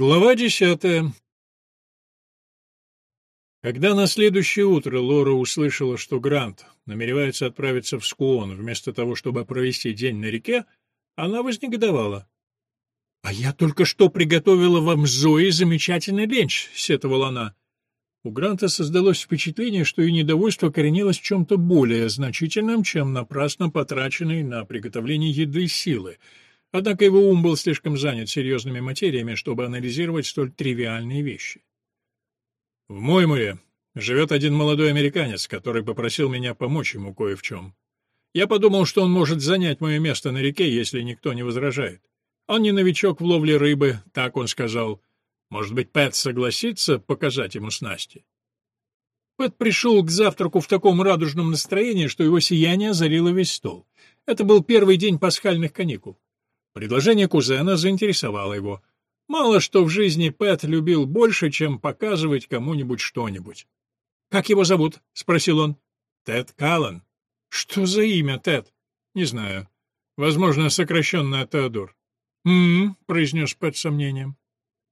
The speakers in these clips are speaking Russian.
Глава десятая. Когда на следующее утро Лора услышала, что Грант намеревается отправиться в Скуон вместо того, чтобы провести день на реке, она вознегодовала. — А я только что приготовила вам с Зоей замечательный ленч, — сетовала она. У Гранта создалось впечатление, что и недовольство коренилось в чем-то более значительном, чем напрасно потраченной на приготовление еды силы. Однако его ум был слишком занят серьезными материями, чтобы анализировать столь тривиальные вещи. В Моймуре живет один молодой американец, который попросил меня помочь ему кое в чем. Я подумал, что он может занять мое место на реке, если никто не возражает. Он не новичок в ловле рыбы, так он сказал. Может быть, Пэт согласится показать ему снасти? Пэт пришел к завтраку в таком радужном настроении, что его сияние озарило весь стол. Это был первый день пасхальных каникул. Предложение кузена заинтересовало его. Мало что в жизни Пэт любил больше, чем показывать кому-нибудь что-нибудь. «Как его зовут?» — спросил он. «Тед Каллан». «Что за имя, Тед?» «Не знаю. Возможно, сокращенное Теодор». «М-м-м», произнес Пэт с сомнением.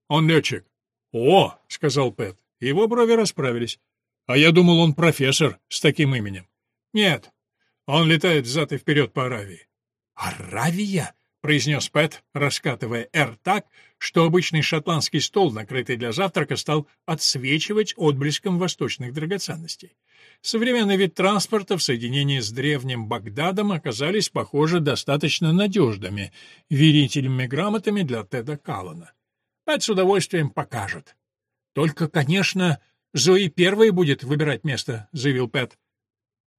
«Он летчик». «О!» — сказал Пэт. Его брови расправились. «А я думал, он профессор с таким именем». «Нет, он летает взад и вперед по Аравии». «Аравия?» — произнес Пэт, раскатывая «Р» так, что обычный шотландский стол, накрытый для завтрака, стал отсвечивать отблеском восточных драгоценностей. Современный вид транспорта в соединении с древним Багдадом оказались, похоже, достаточно надежными верительными грамотами для Теда Каллана. Пэт с удовольствием покажет. «Только, конечно, Зои первой будет выбирать место», — заявил Пэт.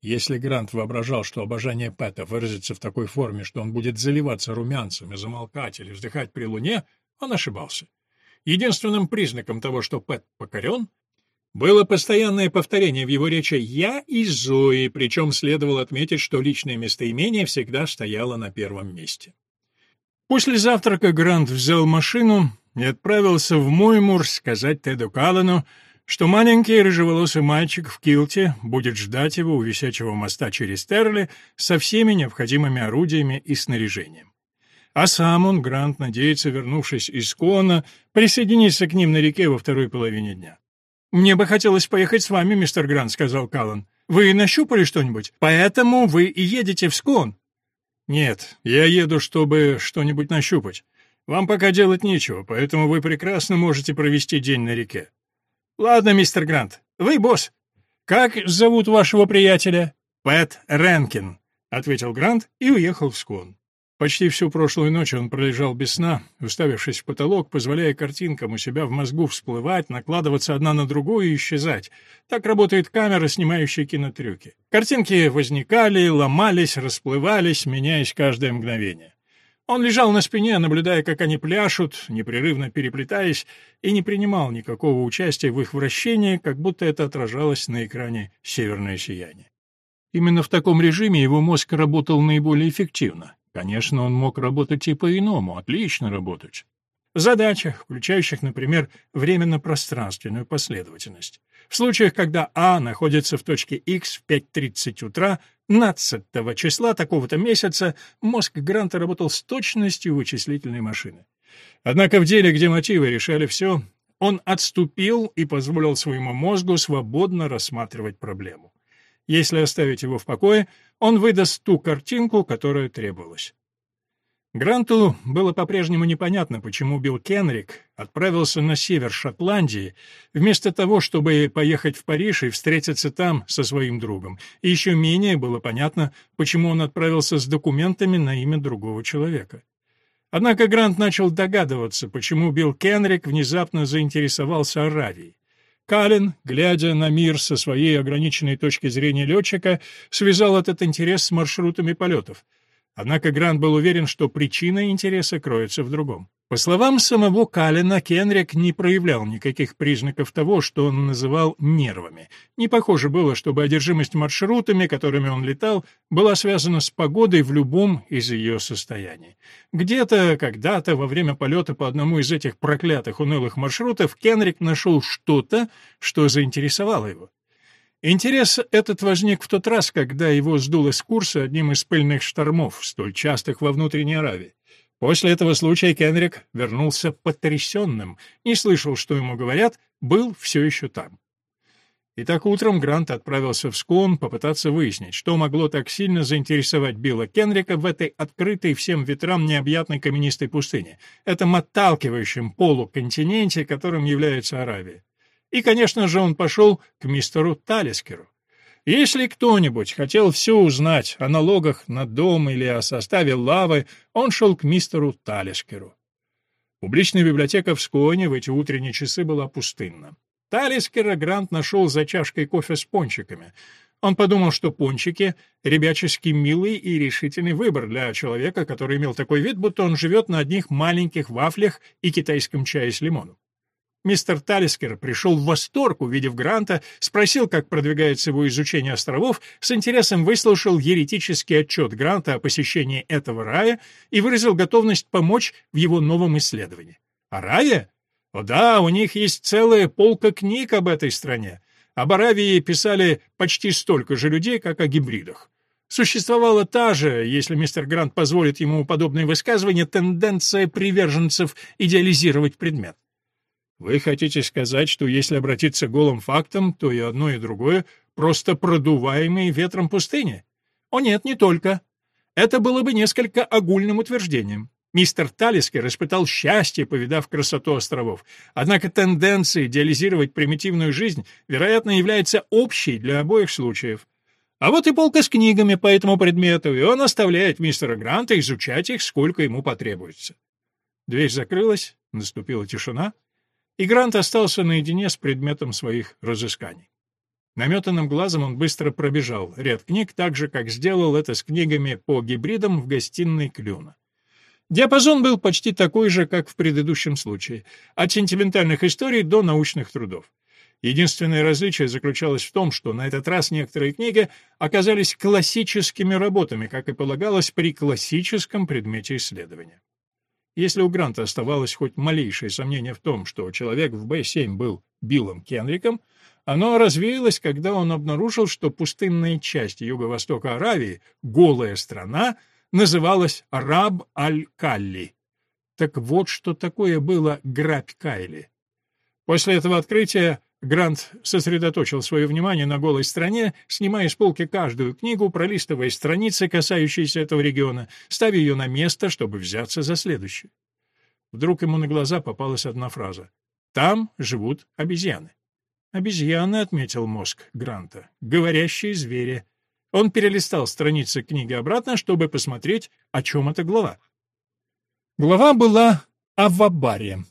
Если Грант воображал, что обожание Пэта выразится в такой форме, что он будет заливаться румянцем и замолкать или вздыхать при луне, он ошибался. Единственным признаком того, что Пэт покорен, было постоянное повторение в его речи «я» и «Зои», причем следовало отметить, что личное местоимение всегда стояло на первом месте. После завтрака Грант взял машину и отправился в Моймур сказать Теду Каллену, что маленький рыжеволосый мальчик в килте будет ждать его у висячего моста через Терли со всеми необходимыми орудиями и снаряжением. А сам он, Грант, надеется, вернувшись из Кона, присоединиться к ним на реке во второй половине дня. «Мне бы хотелось поехать с вами, мистер Грант», — сказал Каллан. «Вы нащупали что-нибудь? Поэтому вы и едете в Скон». «Нет, я еду, чтобы что-нибудь нащупать. Вам пока делать нечего, поэтому вы прекрасно можете провести день на реке. «Ладно, мистер Грант, вы босс. Как зовут вашего приятеля?» «Пэт Ренкин», — ответил Грант и уехал в Скон. Почти всю прошлую ночь он пролежал без сна, уставившись в потолок, позволяя картинкам у себя в мозгу всплывать, накладываться одна на другую и исчезать. Так работает камера, снимающая кинотрюки. Картинки возникали, ломались, расплывались, меняясь каждое мгновение. Он лежал на спине, наблюдая, как они пляшут, непрерывно переплетаясь, и не принимал никакого участия в их вращении, как будто это отражалось на экране «Северное сияние». Именно в таком режиме его мозг работал наиболее эффективно. Конечно, он мог работать и по-иному, отлично работать. В задачах, включающих, например, временно-пространственную последовательность. В случаях, когда А находится в точке X в 5.30 утра 15 числа такого-то месяца, мозг Гранта работал с точностью вычислительной машины. Однако в деле, где мотивы решали все, он отступил и позволил своему мозгу свободно рассматривать проблему. Если оставить его в покое, он выдаст ту картинку, которая требовалась. Гранту было по-прежнему непонятно, почему Билл Кенрик отправился на север Шотландии вместо того, чтобы поехать в Париж и встретиться там со своим другом. И еще менее было понятно, почему он отправился с документами на имя другого человека. Однако Грант начал догадываться, почему Билл Кенрик внезапно заинтересовался Аравией. Каллен, глядя на мир со своей ограниченной точки зрения летчика, связал этот интерес с маршрутами полетов — Однако Грант был уверен, что причина интереса кроется в другом. По словам самого Калина, Кенрик не проявлял никаких признаков того, что он называл нервами. Не похоже было, чтобы одержимость маршрутами, которыми он летал, была связана с погодой в любом из ее состояний. Где-то, когда-то, во время полета по одному из этих проклятых унылых маршрутов, Кенрик нашел что-то, что заинтересовало его. Интерес этот возник в тот раз, когда его сдуло с курса одним из пыльных штормов, столь частых во внутренней Аравии. После этого случая Кенрик вернулся потрясенным, не слышал, что ему говорят, был все еще там. Итак, утром Грант отправился в Скон попытаться выяснить, что могло так сильно заинтересовать Билла Кенрика в этой открытой всем ветрам необъятной каменистой пустыне, этом отталкивающем полуконтиненте, которым является Аравия. И, конечно же, он пошел к мистеру Талискеру. Если кто-нибудь хотел все узнать о налогах на дом или о составе лавы, он шел к мистеру Талискеру. Публичная библиотека в Сконе в эти утренние часы была пустынна. Талискера Грант нашел за чашкой кофе с пончиками. Он подумал, что пончики — ребяческий милый и решительный выбор для человека, который имел такой вид, будто он живет на одних маленьких вафлях и китайском чае с лимоном. Мистер Талискер пришел в восторг, увидев Гранта, спросил, как продвигается его изучение островов, с интересом выслушал еретический отчет Гранта о посещении этого рая и выразил готовность помочь в его новом исследовании. А рая? О да, у них есть целая полка книг об этой стране. Об Аравии писали почти столько же людей, как о гибридах. Существовала та же, если мистер Грант позволит ему подобные высказывания, тенденция приверженцев идеализировать предмет. Вы хотите сказать, что если обратиться к голым фактам, то и одно, и другое просто продуваемые ветром пустыни? О нет, не только. Это было бы несколько огульным утверждением. Мистер Талискер испытал счастье, повидав красоту островов. Однако тенденция идеализировать примитивную жизнь, вероятно, является общей для обоих случаев. А вот и полка с книгами по этому предмету, и он оставляет мистера Гранта изучать их, сколько ему потребуется. Дверь закрылась, наступила тишина, и Грант остался наедине с предметом своих разысканий. Наметанным глазом он быстро пробежал ряд книг, так же, как сделал это с книгами по гибридам в гостиной Клюна. Диапазон был почти такой же, как в предыдущем случае, от сентиментальных историй до научных трудов. Единственное различие заключалось в том, что на этот раз некоторые книги оказались классическими работами, как и полагалось при классическом предмете исследования. Если у Гранта оставалось хоть малейшее сомнение в том, что человек в Б-7 был Биллом Кенриком, оно развеялось, когда он обнаружил, что пустынная часть юго-востока Аравии, голая страна, называлась Раб аль-Калли. Так вот, что такое было грабь Кайли. После этого открытия Грант сосредоточил свое внимание на голой стране, снимая с полки каждую книгу, пролистывая страницы, касающиеся этого региона, ставя ее на место, чтобы взяться за следующую. Вдруг ему на глаза попалась одна фраза. «Там живут обезьяны». «Обезьяны», — отметил мозг Гранта, — «говорящие звери». Он перелистал страницы книги обратно, чтобы посмотреть, о чем эта глава. Глава была о Вабаре.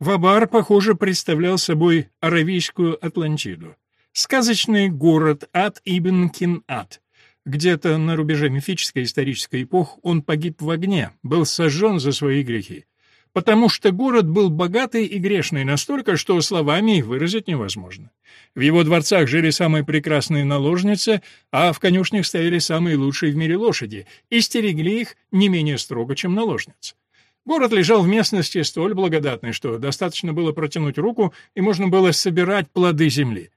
Вабар, похоже, представлял собой аравийскую Атлантиду. Сказочный город Ад ибн Кинада. Где-то на рубеже мифической и исторической эпох он погиб в огне, был сожжен за свои грехи потому что город был богатый и грешный настолько, что словами их выразить невозможно. В его дворцах жили самые прекрасные наложницы, а в конюшнях стояли самые лучшие в мире лошади, и стерегли их не менее строго, чем наложниц. Город лежал в местности столь благодатной, что достаточно было протянуть руку, и можно было собирать плоды земли.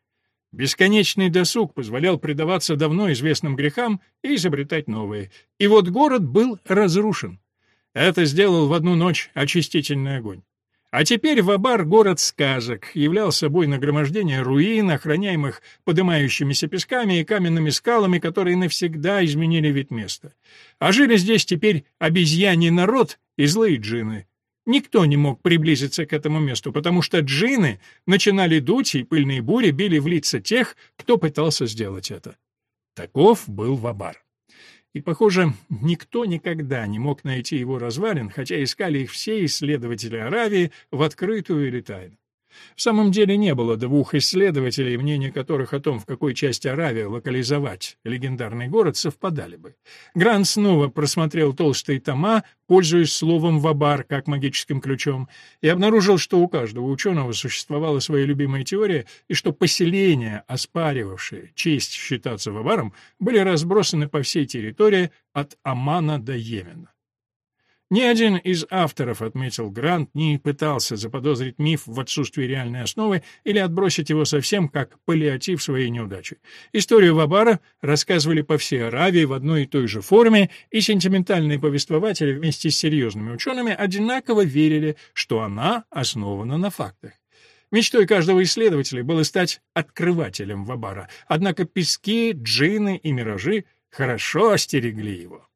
Бесконечный досуг позволял предаваться давно известным грехам и изобретать новые. И вот город был разрушен. Это сделал в одну ночь очистительный огонь. А теперь Вабар, город сказок, являл собой нагромождение руин, охраняемых подымающимися песками и каменными скалами, которые навсегда изменили вид места. А жили здесь теперь обезьяний народ и злые джины. Никто не мог приблизиться к этому месту, потому что джины начинали дуть, и пыльные бури били в лица тех, кто пытался сделать это. Таков был Вабар. И, похоже, никто никогда не мог найти его развалин, хотя искали их все исследователи Аравии в открытую или тайну. В самом деле не было двух исследователей, мнения которых о том, в какой части Аравии локализовать легендарный город, совпадали бы. Грант снова просмотрел толстые тома, пользуясь словом «вабар» как магическим ключом, и обнаружил, что у каждого ученого существовала своя любимая теория, и что поселения, оспаривавшие честь считаться вабаром, были разбросаны по всей территории от Амана до Йемена. Ни один из авторов, отметил Грант, не пытался заподозрить миф в отсутствии реальной основы или отбросить его совсем как паллиатив своей неудачи. Историю Вабара рассказывали по всей Аравии в одной и той же форме, и сентиментальные повествователи вместе с серьезными учеными одинаково верили, что она основана на фактах. Мечтой каждого исследователя было стать открывателем Вабара, однако пески, джины и миражи хорошо остерегли его.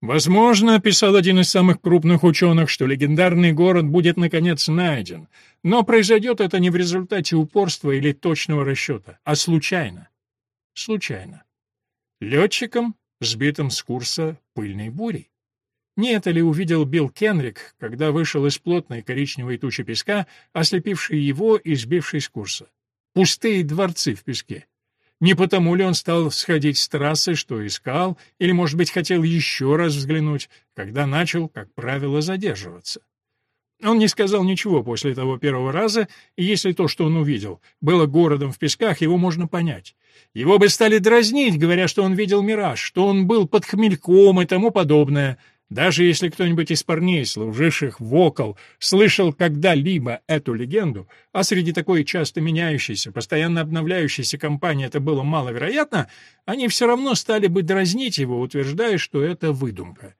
Возможно, писал один из самых крупных ученых, что легендарный город будет наконец найден, но произойдет это не в результате упорства или точного расчета, а случайно. Случайно. Летчиком, сбитым с курса пыльной бурей. Не это ли увидел Билл Кенрик, когда вышел из плотной коричневой тучи песка, ослепившей его и сбившей с курса? Пустые дворцы в песке. Не потому ли он стал сходить с трассы, что искал, или, может быть, хотел еще раз взглянуть, когда начал, как правило, задерживаться? Он не сказал ничего после того первого раза, и если то, что он увидел, было городом в песках, его можно понять. Его бы стали дразнить, говоря, что он видел мираж, что он был под хмельком и тому подобное. Даже если кто-нибудь из парней, служивших в окол, слышал когда-либо эту легенду, а среди такой часто меняющейся, постоянно обновляющейся компании это было маловероятно, они все равно стали бы дразнить его, утверждая, что это выдумка.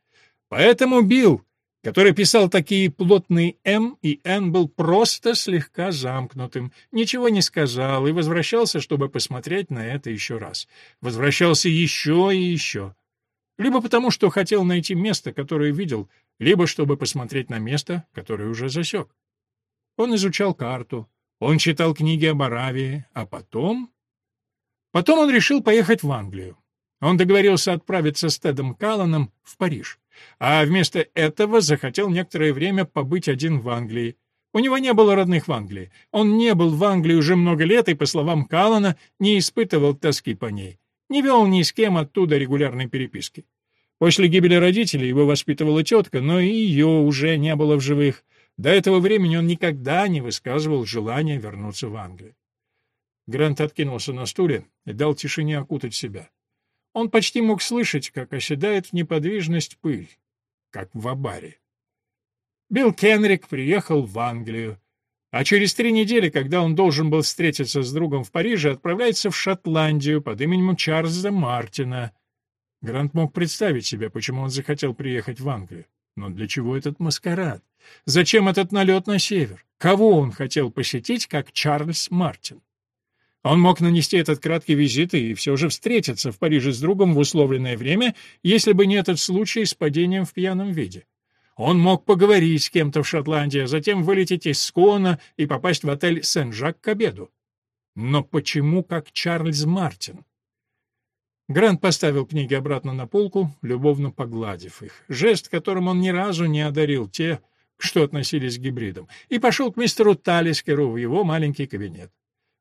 Поэтому Билл, который писал такие плотные «М» и «Н», был просто слегка замкнутым, ничего не сказал и возвращался, чтобы посмотреть на это еще раз. Возвращался еще и еще либо потому, что хотел найти место, которое видел, либо чтобы посмотреть на место, которое уже засек. Он изучал карту, он читал книги об Аравии, а потом... Потом он решил поехать в Англию. Он договорился отправиться с Тедом Калланом в Париж, а вместо этого захотел некоторое время побыть один в Англии. У него не было родных в Англии. Он не был в Англии уже много лет и, по словам Каллана, не испытывал тоски по ней не вел ни с кем оттуда регулярной переписки. После гибели родителей его воспитывала тетка, но и ее уже не было в живых. До этого времени он никогда не высказывал желания вернуться в Англию. Грант откинулся на стуле и дал тишине окутать себя. Он почти мог слышать, как оседает в неподвижность пыль, как в абаре. Билл Кенрик приехал в Англию, а через три недели, когда он должен был встретиться с другом в Париже, отправляется в Шотландию под именем Чарльза Мартина. Грант мог представить себе, почему он захотел приехать в Англию. Но для чего этот маскарад? Зачем этот налет на север? Кого он хотел посетить, как Чарльз Мартин? Он мог нанести этот краткий визит и все же встретиться в Париже с другом в условленное время, если бы не этот случай с падением в пьяном виде. Он мог поговорить с кем-то в Шотландии, а затем вылететь из Скона и попасть в отель Сен-Жак к обеду. Но почему как Чарльз Мартин? Грант поставил книги обратно на полку, любовно погладив их. Жест, которым он ни разу не одарил те, что относились к гибридам, и пошел к мистеру Талискеру в его маленький кабинет.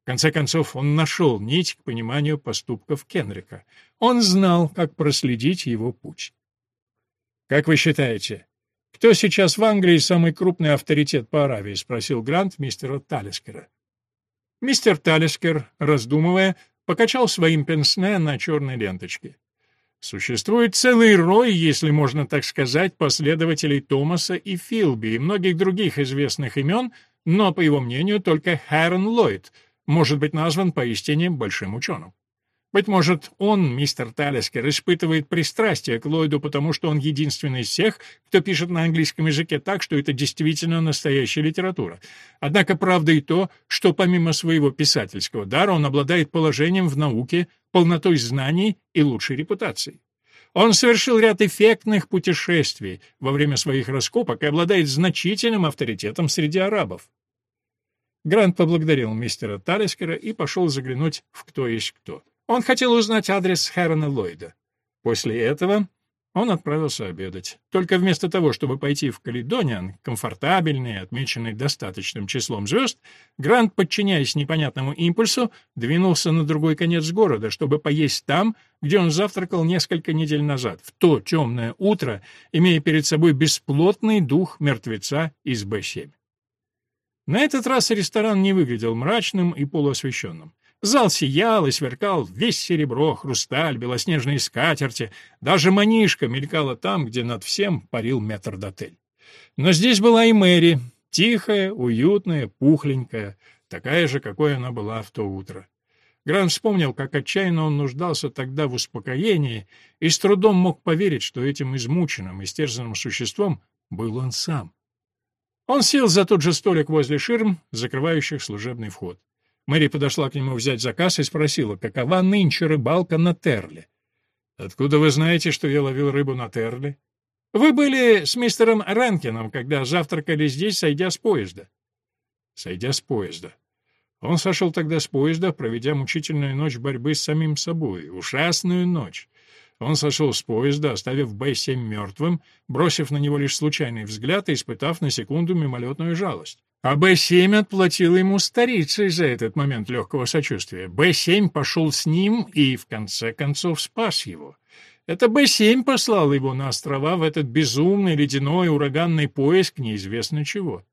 В конце концов, он нашел нить к пониманию поступков Кенрика. Он знал, как проследить его путь. «Как вы считаете, «Кто сейчас в Англии самый крупный авторитет по Аравии?» — спросил Грант мистера Талискера. Мистер Талискер, раздумывая, покачал своим пенсне на черной ленточке. Существует целый рой, если можно так сказать, последователей Томаса и Филби и многих других известных имен, но, по его мнению, только Хэрон Ллойд может быть назван поистине большим ученым. Быть может, он, мистер Талискер, испытывает пристрастие к Ллойду, потому что он единственный из всех, кто пишет на английском языке так, что это действительно настоящая литература. Однако правда и то, что помимо своего писательского дара он обладает положением в науке, полнотой знаний и лучшей репутацией. Он совершил ряд эффектных путешествий во время своих раскопок и обладает значительным авторитетом среди арабов. Грант поблагодарил мистера Талискера и пошел заглянуть в «Кто есть кто». Он хотел узнать адрес Хэрона Ллойда. После этого он отправился обедать. Только вместо того, чтобы пойти в Каледониан, комфортабельный, отмеченный достаточным числом звезд, Грант, подчиняясь непонятному импульсу, двинулся на другой конец города, чтобы поесть там, где он завтракал несколько недель назад, в то темное утро, имея перед собой бесплотный дух мертвеца из Б-7. На этот раз ресторан не выглядел мрачным и полуосвещенным. Зал сиял и сверкал, весь серебро, хрусталь, белоснежные скатерти, даже манишка мелькала там, где над всем парил метрдотель. Но здесь была и Мэри, тихая, уютная, пухленькая, такая же, какой она была в то утро. Грант вспомнил, как отчаянно он нуждался тогда в успокоении и с трудом мог поверить, что этим измученным, истерзанным существом был он сам. Он сел за тот же столик возле ширм, закрывающих служебный вход. Мэри подошла к нему взять заказ и спросила, какова нынче рыбалка на Терле. «Откуда вы знаете, что я ловил рыбу на Терле?» «Вы были с мистером Ренкином, когда завтракали здесь, сойдя с поезда». «Сойдя с поезда. Он сошел тогда с поезда, проведя мучительную ночь борьбы с самим собой, ужасную ночь. Он сошел с поезда, оставив Б-7 мертвым, бросив на него лишь случайный взгляд и испытав на секунду мимолетную жалость. А Б-7 отплатил ему старицей за этот момент легкого сочувствия. Б-7 пошел с ним и, в конце концов, спас его. Это Б-7 послал его на острова в этот безумный ледяной ураганный поиск неизвестно чего.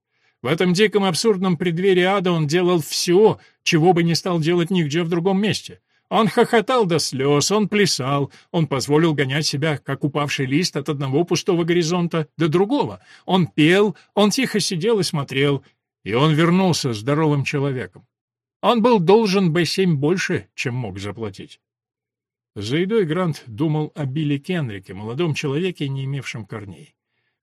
В этом диком абсурдном преддверии ада он делал все, чего бы не стал делать нигде в другом месте. Он хохотал до слез, он плясал, он позволил гонять себя, как упавший лист от одного пустого горизонта до другого. Он пел, он тихо сидел и смотрел, и он вернулся здоровым человеком. Он был должен Б-7 больше, чем мог заплатить. За едой Грант думал о Билли Кенрике, молодом человеке, не имевшем корней.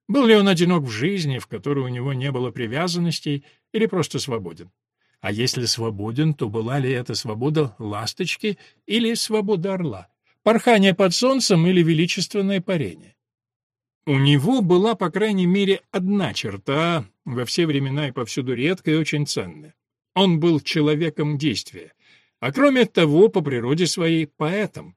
Был ли он одинок в жизни, в которой у него не было привязанностей, или просто свободен? А если свободен, то была ли это свобода ласточки или свобода орла? Порхание под солнцем или величественное парение? У него была, по крайней мере, одна черта, во все времена и повсюду редкая и очень ценная. Он был человеком действия, а кроме того, по природе своей, поэтом.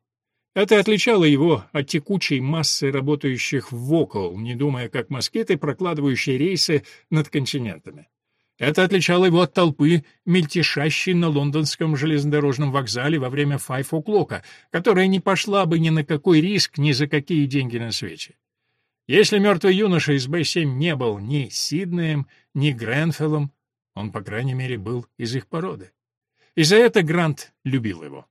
Это отличало его от текучей массы работающих в вокал, не думая как москиты, прокладывающие рейсы над континентами. Это отличало его от толпы, мельтешащей на лондонском железнодорожном вокзале во время «Файв О'Клока», которая не пошла бы ни на какой риск, ни за какие деньги на свете. Если мертвый юноша из Б-7 не был ни Сиднеем, ни Гренфеллом, он, по крайней мере, был из их породы. И за это Грант любил его.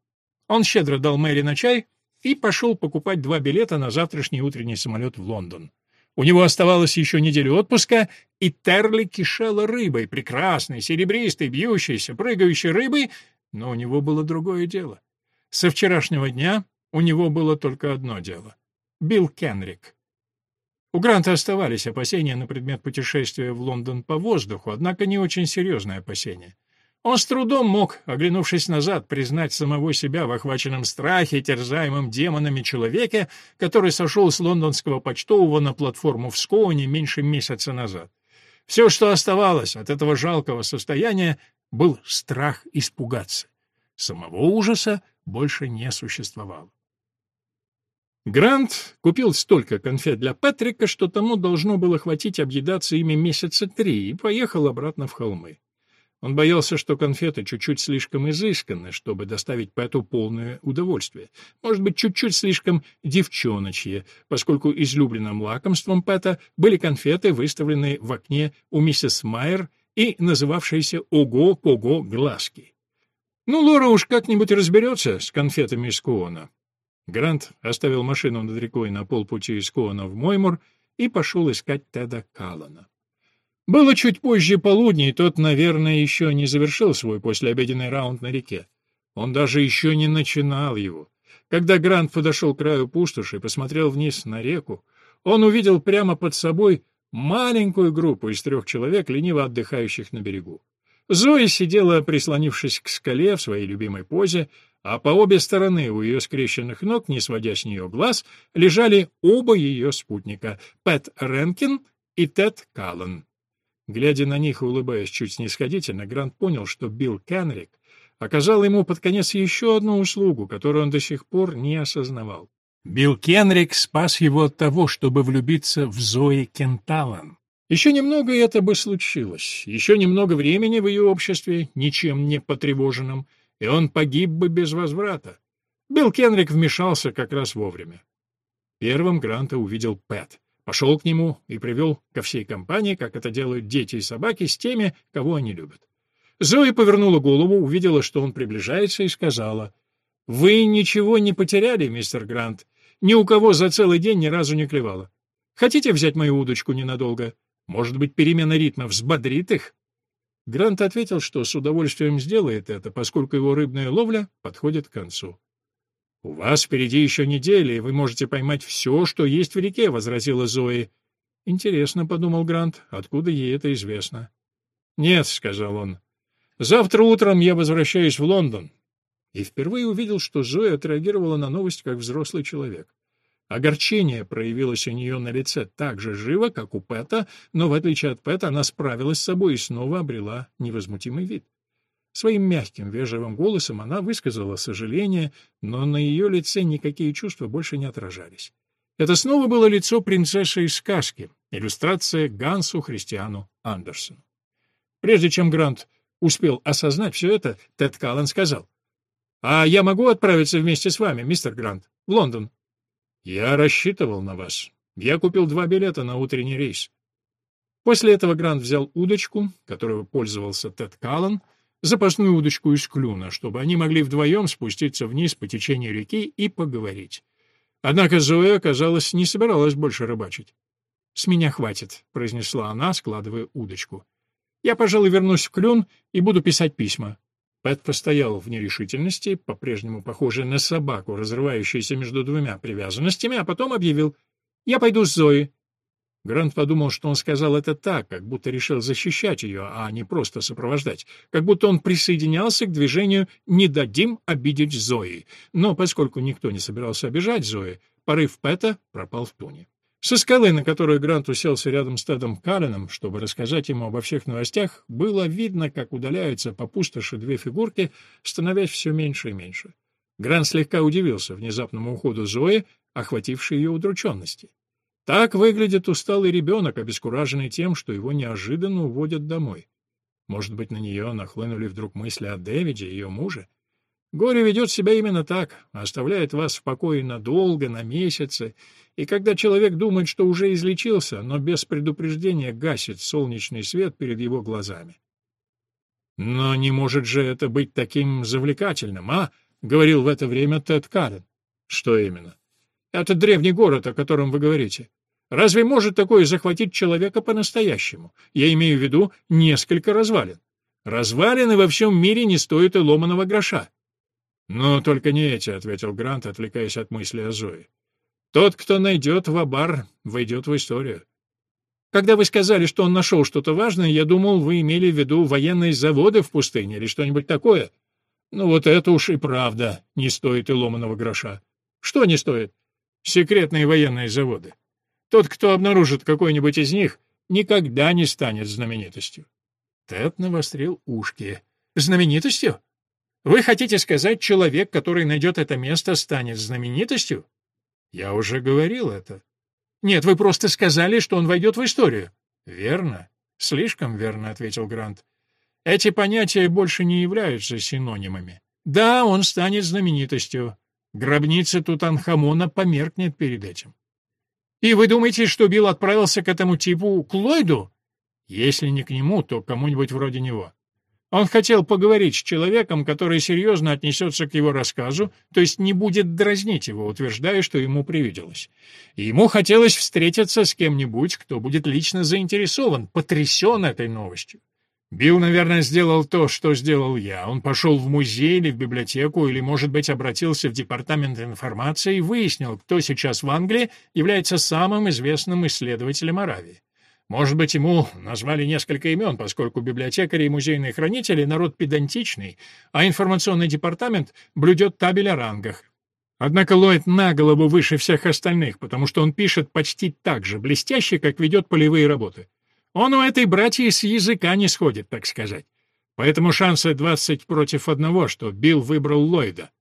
Он щедро дал Мэри на чай, и пошел покупать два билета на завтрашний утренний самолет в Лондон. У него оставалось еще неделю отпуска, и Терли кишела рыбой, прекрасной, серебристой, бьющейся, прыгающей рыбой, но у него было другое дело. Со вчерашнего дня у него было только одно дело — Билл Кенрик. У Гранта оставались опасения на предмет путешествия в Лондон по воздуху, однако не очень серьезные опасения. Он с трудом мог, оглянувшись назад, признать самого себя в охваченном страхе, терзаемом демонами человеке, который сошел с лондонского почтового на платформу в Скоуне меньше месяца назад. Все, что оставалось от этого жалкого состояния, был страх испугаться. Самого ужаса больше не существовало. Грант купил столько конфет для Патрика, что тому должно было хватить объедаться ими месяца три, и поехал обратно в холмы. Он боялся, что конфеты чуть-чуть слишком изысканны, чтобы доставить Пэту полное удовольствие. Может быть, чуть-чуть слишком девчоночье, поскольку излюбленным лакомством Пэта были конфеты, выставленные в окне у миссис Майер и называвшиеся «Ого-пого глазки». Ну, Лора уж как-нибудь разберется с конфетами из Коона. Грант оставил машину над рекой на полпути из Коона в Моймур и пошел искать Теда Каллана. Было чуть позже полудня, и тот, наверное, еще не завершил свой послеобеденный раунд на реке. Он даже еще не начинал его. Когда Грант подошел к краю пустоши и посмотрел вниз на реку, он увидел прямо под собой маленькую группу из трех человек, лениво отдыхающих на берегу. Зоя сидела, прислонившись к скале в своей любимой позе, а по обе стороны у ее скрещенных ног, не сводя с нее глаз, лежали оба ее спутника — Пэт Ренкин и Тед Каллен. Глядя на них и улыбаясь чуть снисходительно, Грант понял, что Билл Кенрик оказал ему под конец еще одну услугу, которую он до сих пор не осознавал. Билл Кенрик спас его от того, чтобы влюбиться в Зои Кенталан. Еще немного и это бы случилось, еще немного времени в ее обществе, ничем не потревоженном, и он погиб бы без возврата. Билл Кенрик вмешался как раз вовремя. Первым Гранта увидел Пэт. Пошел к нему и привел ко всей компании, как это делают дети и собаки, с теми, кого они любят. Зои повернула голову, увидела, что он приближается, и сказала, «Вы ничего не потеряли, мистер Грант. Ни у кого за целый день ни разу не клевало. Хотите взять мою удочку ненадолго? Может быть, перемена ритма взбодрит их?» Грант ответил, что с удовольствием сделает это, поскольку его рыбная ловля подходит к концу. «У вас впереди еще неделя, и вы можете поймать все, что есть в реке», — возразила Зои. «Интересно», — подумал Грант, — «откуда ей это известно?» «Нет», — сказал он, — «завтра утром я возвращаюсь в Лондон». И впервые увидел, что Зоя отреагировала на новость как взрослый человек. Огорчение проявилось у нее на лице так же живо, как у Пэта, но, в отличие от Пэта, она справилась с собой и снова обрела невозмутимый вид. Своим мягким, вежливым голосом она высказала сожаление, но на ее лице никакие чувства больше не отражались. Это снова было лицо принцессы из сказки, иллюстрация Гансу Христиану Андерсону. Прежде чем Грант успел осознать все это, Тед Каллен сказал, «А я могу отправиться вместе с вами, мистер Грант, в Лондон?» «Я рассчитывал на вас. Я купил два билета на утренний рейс». После этого Грант взял удочку, которой пользовался Тед Каллен, запасную удочку из клюна, чтобы они могли вдвоем спуститься вниз по течению реки и поговорить. Однако Зоя, казалось, не собиралась больше рыбачить. «С меня хватит», — произнесла она, складывая удочку. «Я, пожалуй, вернусь в клюн и буду писать письма. Пэт постоял в нерешительности, по-прежнему похожий на собаку, разрывающуюся между двумя привязанностями, а потом объявил «Я пойду с Зоей». Грант подумал, что он сказал это так, как будто решил защищать ее, а не просто сопровождать, как будто он присоединялся к движению «Не дадим обидеть Зои». Но поскольку никто не собирался обижать Зои, порыв Пэта пропал в туне. Со скалы, на которую Грант уселся рядом с Тедом Калленом, чтобы рассказать ему обо всех новостях, было видно, как удаляются по пустоши две фигурки, становясь все меньше и меньше. Грант слегка удивился внезапному уходу Зои, охватившей ее удрученности. Так выглядит усталый ребенок, обескураженный тем, что его неожиданно уводят домой. Может быть, на нее нахлынули вдруг мысли о Дэвиде, ее муже? Горе ведет себя именно так, оставляет вас в покое надолго, на месяцы, и когда человек думает, что уже излечился, но без предупреждения гасит солнечный свет перед его глазами. «Но не может же это быть таким завлекательным, а?» — говорил в это время Тед Карен. «Что именно?» «Это древний город, о котором вы говорите. Разве может такое захватить человека по-настоящему? Я имею в виду несколько развалин. Развалины во всем мире не стоят и ломаного гроша. «Ну, только не эти», — ответил Грант, отвлекаясь от мысли о Зое. «Тот, кто найдет Вабар, войдет в историю». Когда вы сказали, что он нашел что-то важное, я думал, вы имели в виду военные заводы в пустыне или что-нибудь такое. Ну вот это уж и правда не стоит и ломаного гроша. Что не стоит? Секретные военные заводы. Тот, кто обнаружит какой-нибудь из них, никогда не станет знаменитостью. Тед навострил ушки. Знаменитостью? Вы хотите сказать, человек, который найдет это место, станет знаменитостью? Я уже говорил это. Нет, вы просто сказали, что он войдет в историю. Верно. Слишком верно, ответил Грант. Эти понятия больше не являются синонимами. Да, он станет знаменитостью. Гробница Тутанхамона померкнет перед этим. И вы думаете, что Билл отправился к этому типу, к Ллойду? Если не к нему, то к кому-нибудь вроде него. Он хотел поговорить с человеком, который серьезно отнесется к его рассказу, то есть не будет дразнить его, утверждая, что ему привиделось. И ему хотелось встретиться с кем-нибудь, кто будет лично заинтересован, потрясен этой новостью. Билл, наверное, сделал то, что сделал я. Он пошел в музей или в библиотеку, или, может быть, обратился в департамент информации и выяснил, кто сейчас в Англии является самым известным исследователем Аравии. Может быть, ему назвали несколько имен, поскольку библиотекари и музейные хранители — народ педантичный, а информационный департамент блюдет табель о рангах. Однако Ллойд на голову выше всех остальных, потому что он пишет почти так же блестяще, как ведет полевые работы. Он у этой братьи с языка не сходит, так сказать. Поэтому шансы 20 против одного, что Билл выбрал Ллойда.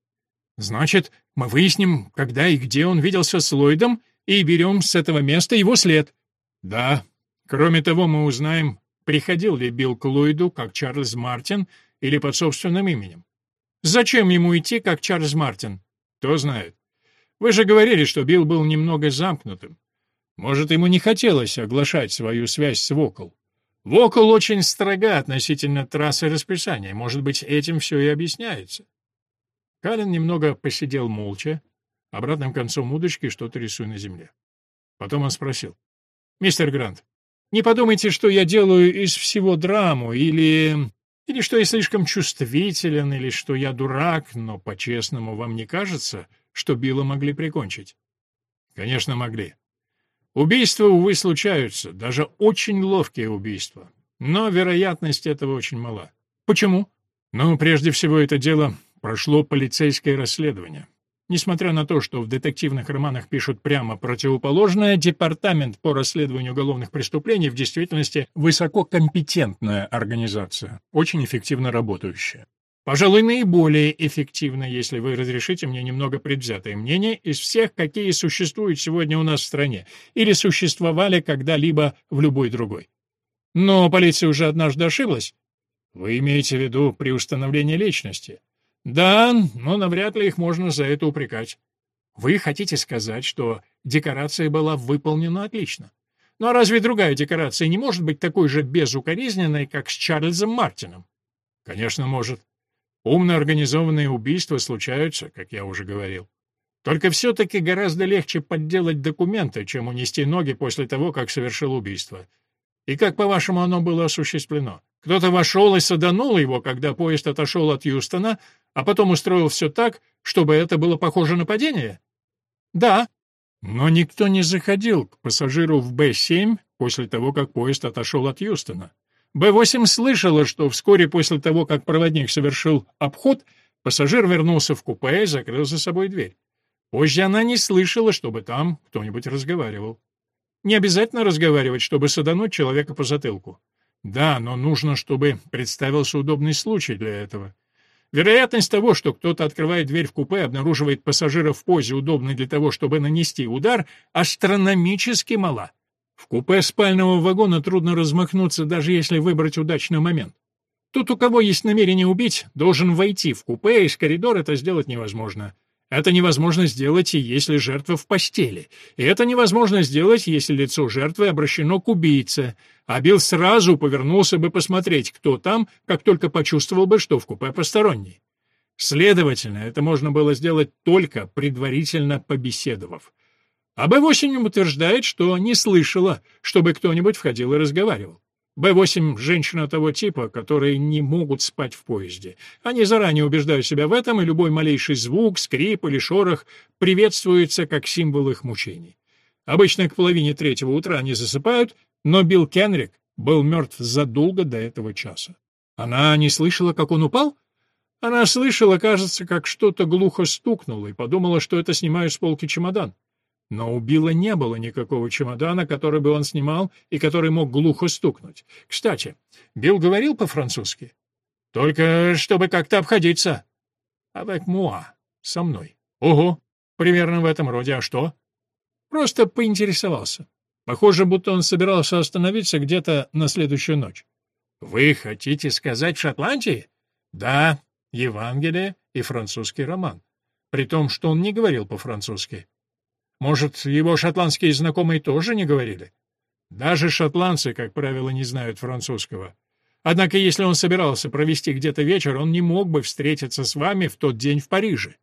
Значит, мы выясним, когда и где он виделся с Ллойдом, и берем с этого места его след. Да, Кроме того, мы узнаем, приходил ли Билл к Ллойду как Чарльз Мартин или под собственным именем. Зачем ему идти как Чарльз Мартин? Кто знает. Вы же говорили, что Билл был немного замкнутым. Может, ему не хотелось оглашать свою связь с Вокл. Вокал очень строга относительно трассы расписания. Может быть, этим все и объясняется. Калин немного посидел молча, обратным концом удочки что-то рисуя на земле. Потом он спросил. «Мистер Грант, не подумайте, что я делаю из всего драму, или... или что я слишком чувствителен, или что я дурак, но, по-честному, вам не кажется, что Билла могли прикончить?» «Конечно, могли. Убийства, увы, случаются, даже очень ловкие убийства. Но вероятность этого очень мала. Почему? Ну, прежде всего, это дело прошло полицейское расследование. Несмотря на то, что в детективных романах пишут прямо противоположное, департамент по расследованию уголовных преступлений в действительности высококомпетентная организация, очень эффективно работающая. Пожалуй, наиболее эффективно, если вы разрешите мне немного предвзятое мнение, из всех, какие существуют сегодня у нас в стране или существовали когда-либо в любой другой. Но полиция уже однажды ошиблась. Вы имеете в виду при установлении личности? Да, но навряд ли их можно за это упрекать. Вы хотите сказать, что декорация была выполнена отлично? Ну а разве другая декорация не может быть такой же безукоризненной, как с Чарльзом Мартином? Конечно, может. Умно организованные убийства случаются, как я уже говорил. Только все-таки гораздо легче подделать документы, чем унести ноги после того, как совершил убийство. И как, по-вашему, оно было осуществлено? Кто-то вошел и саданул его, когда поезд отошел от Юстона, а потом устроил все так, чтобы это было похоже на падение? Да. Но никто не заходил к пассажиру в Б-7 после того, как поезд отошел от Юстона. Б-8 слышала, что вскоре после того, как проводник совершил обход, пассажир вернулся в купе и закрыл за собой дверь. Позже она не слышала, чтобы там кто-нибудь разговаривал. Не обязательно разговаривать, чтобы садануть человека по затылку. Да, но нужно, чтобы представился удобный случай для этого. Вероятность того, что кто-то открывает дверь в купе и обнаруживает пассажира в позе, удобной для того, чтобы нанести удар, астрономически мала. В купе спального вагона трудно размахнуться, даже если выбрать удачный момент. Тот, у кого есть намерение убить, должен войти в купе, и из коридора это сделать невозможно. Это невозможно сделать, если жертва в постели. И это невозможно сделать, если лицо жертвы обращено к убийце. А Билл сразу повернулся бы посмотреть, кто там, как только почувствовал бы, что в купе посторонний. Следовательно, это можно было сделать только предварительно побеседовав. А Б-8 утверждает, что не слышала, чтобы кто-нибудь входил и разговаривал. Б-8 — женщина того типа, которые не могут спать в поезде. Они заранее убеждают себя в этом, и любой малейший звук, скрип или шорох приветствуется как символ их мучений. Обычно к половине третьего утра они засыпают, но Билл Кенрик был мертв задолго до этого часа. Она не слышала, как он упал? Она слышала, кажется, как что-то глухо стукнуло, и подумала, что это снимаю с полки чемодан. Но у Билла не было никакого чемодана, который бы он снимал и который мог глухо стукнуть. Кстати, Билл говорил по-французски? Только чтобы как-то обходиться. Avec moi. Со мной. Ого. Примерно в этом роде. А что? Просто поинтересовался. Похоже, будто он собирался остановиться где-то на следующую ночь. Вы хотите сказать в Шотландии? Да, Евангелие и французский роман. При том, что он не говорил по-французски. Может, его шотландские знакомые тоже не говорили? Даже шотландцы, как правило, не знают французского. Однако, если он собирался провести где-то вечер, он не мог бы встретиться с вами в тот день в Париже.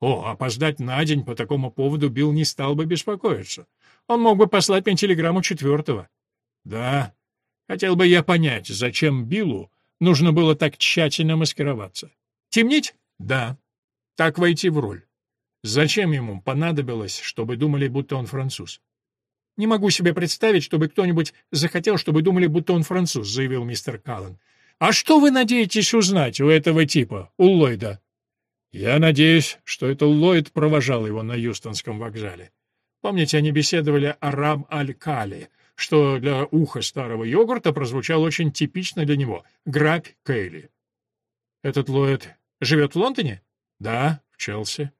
О, опоздать на день по такому поводу Билл не стал бы беспокоиться. Он мог бы послать мне телеграмму четвертого. Да, хотел бы я понять, зачем Биллу нужно было так тщательно маскироваться. Темнить? Да. Так войти в роль. Зачем ему понадобилось, чтобы думали, будто он француз? «Не могу себе представить, чтобы кто-нибудь захотел, чтобы думали, будто он француз», — заявил мистер Каллен. «А что вы надеетесь узнать у этого типа, у Ллойда?» «Я надеюсь, что это Ллойд провожал его на Юстонском вокзале. Помните, они беседовали о Рам-Аль-Кали, что для уха старого йогурта прозвучало очень типично для него — Грабь Кейли». «Этот Ллойд живет в Лондоне?» «Да, в Челси».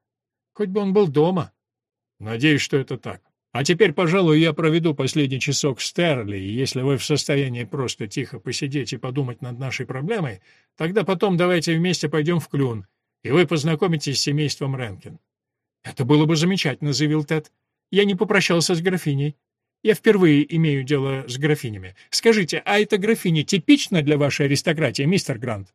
Хоть бы он был дома. Надеюсь, что это так. А теперь, пожалуй, я проведу последний часок в Стерли, и если вы в состоянии просто тихо посидеть и подумать над нашей проблемой, тогда потом давайте вместе пойдем в Клюн, и вы познакомитесь с семейством Ренкин. Это было бы замечательно, заявил Тед. Я не попрощался с графиней. Я впервые имею дело с графинями. Скажите, а эта графиня типична для вашей аристократии, мистер Грант?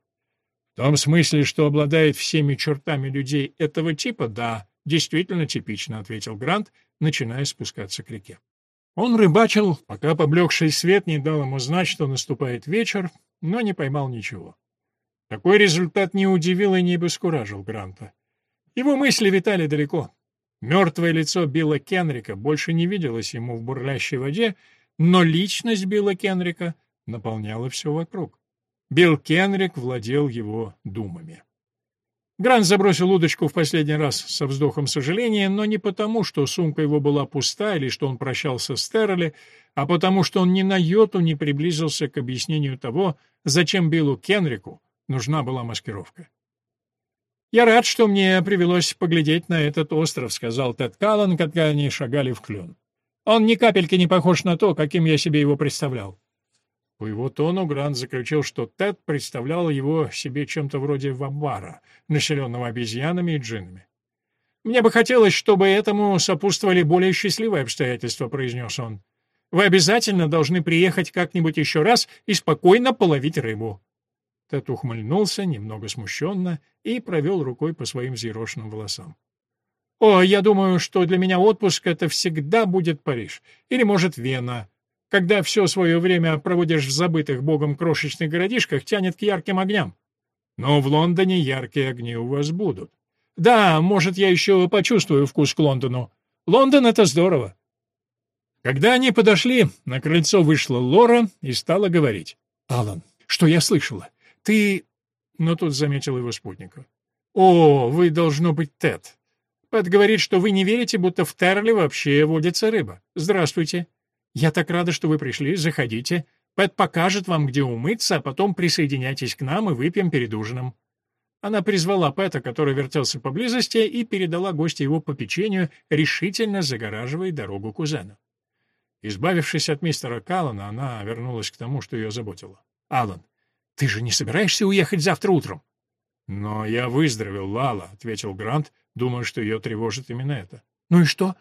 В том смысле, что обладает всеми чертами людей этого типа, да, действительно типично, ответил Грант, начиная спускаться к реке. Он рыбачил, пока поблекший свет не дал ему знать, что наступает вечер, но не поймал ничего. Такой результат не удивил и не обескуражил Гранта. Его мысли витали далеко. Мертвое лицо Билла Кенрика больше не виделось ему в бурлящей воде, но личность Билла Кенрика наполняла все вокруг. Билл Кенрик владел его думами. Грант забросил удочку в последний раз со вздохом сожаления, но не потому, что сумка его была пуста или что он прощался с Террелли, а потому, что он ни на йоту не приблизился к объяснению того, зачем Биллу Кенрику нужна была маскировка. «Я рад, что мне привелось поглядеть на этот остров», — сказал Тед Каллан, когда они шагали в клюн. «Он ни капельки не похож на то, каким я себе его представлял». По его тону Грант заключил, что Тед представлял его себе чем-то вроде вамбара, населенного обезьянами и джиннами. «Мне бы хотелось, чтобы этому сопутствовали более счастливые обстоятельства», — произнес он. «Вы обязательно должны приехать как-нибудь еще раз и спокойно половить рыбу». Тед ухмыльнулся, немного смущенно, и провел рукой по своим взъерошенным волосам. «О, я думаю, что для меня отпуск — это всегда будет Париж. Или, может, Вена. Когда все свое время проводишь в забытых богом крошечных городишках, тянет к ярким огням. Но в Лондоне яркие огни у вас будут. Да, может, я еще почувствую вкус к Лондону. Лондон — это здорово». Когда они подошли, на крыльцо вышла Лора и стала говорить. «Алан, что я слышала? Ты...» Но тут заметил его спутника. «О, вы, должно быть, Тед. Пэт говорит, что вы не верите, будто в Терли вообще водится рыба. Здравствуйте. Я так рада, что вы пришли. Заходите. Пэт покажет вам, где умыться, а потом присоединяйтесь к нам и выпьем перед ужином». Она призвала Пэта, который вертелся поблизости, и передала гостя его попечению, решительно загораживая дорогу кузену. Избавившись от мистера Каллана, она вернулась к тому, что ее заботило. «Аллан, ты же не собираешься уехать завтра утром? Но я выздоровел, Лала, ответил Грант, думая, что ее тревожит именно это. Ну и что?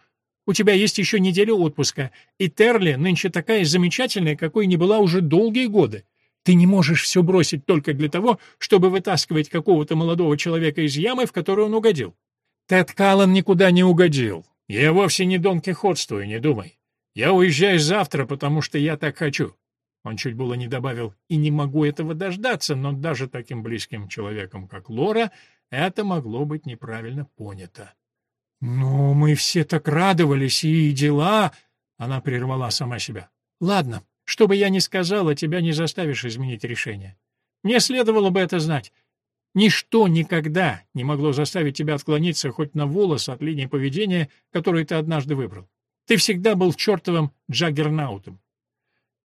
У тебя есть еще неделя отпуска, и Терли нынче такая замечательная, какой не была уже долгие годы. Ты не можешь все бросить только для того, чтобы вытаскивать какого-то молодого человека из ямы, в которую он угодил. Тед Каллан никуда не угодил. Я вовсе не Дон Кихотствую, не думай. Я уезжаю завтра, потому что я так хочу. Он чуть было не добавил «и не могу этого дождаться», но даже таким близким человеком, как Лора, это могло быть неправильно понято. «Ну, мы все так радовались, и дела...» Она прервала сама себя. «Ладно, что бы я ни сказала, тебя не заставишь изменить решение. Мне следовало бы это знать. Ничто никогда не могло заставить тебя отклониться хоть на волос от линии поведения, которую ты однажды выбрал. Ты всегда был чертовым джаггернаутом.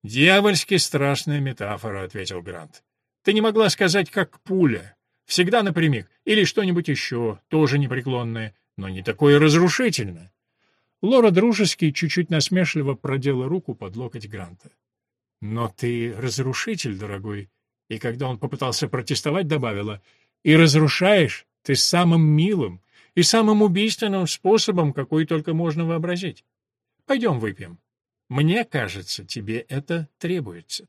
«Дьявольски страшная метафора», — ответил Грант. «Ты не могла сказать, как пуля. Всегда напрямик. Или что-нибудь еще, тоже непреклонное, но не такое разрушительное». Лора дружески, чуть-чуть насмешливо продела руку под локоть Гранта. «Но ты разрушитель, дорогой». И когда он попытался протестовать, добавила, «И разрушаешь ты самым милым и самым убийственным способом, какой только можно вообразить. Пойдем выпьем». Мне кажется, тебе это требуется.